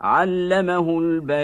علمه البيان